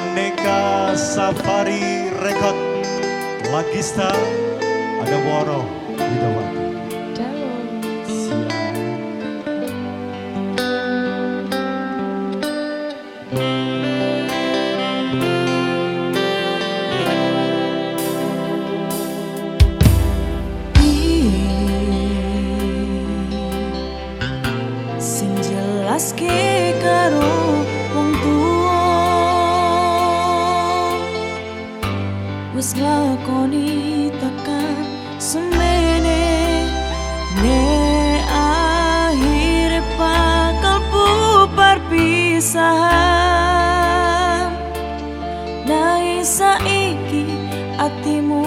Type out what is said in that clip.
Aneka Safari Record Lagista ada Woro Widawati. Senjelas ke karung wis lakoni tekan semene ne akhir bakal bubar pisah nah saiki atimu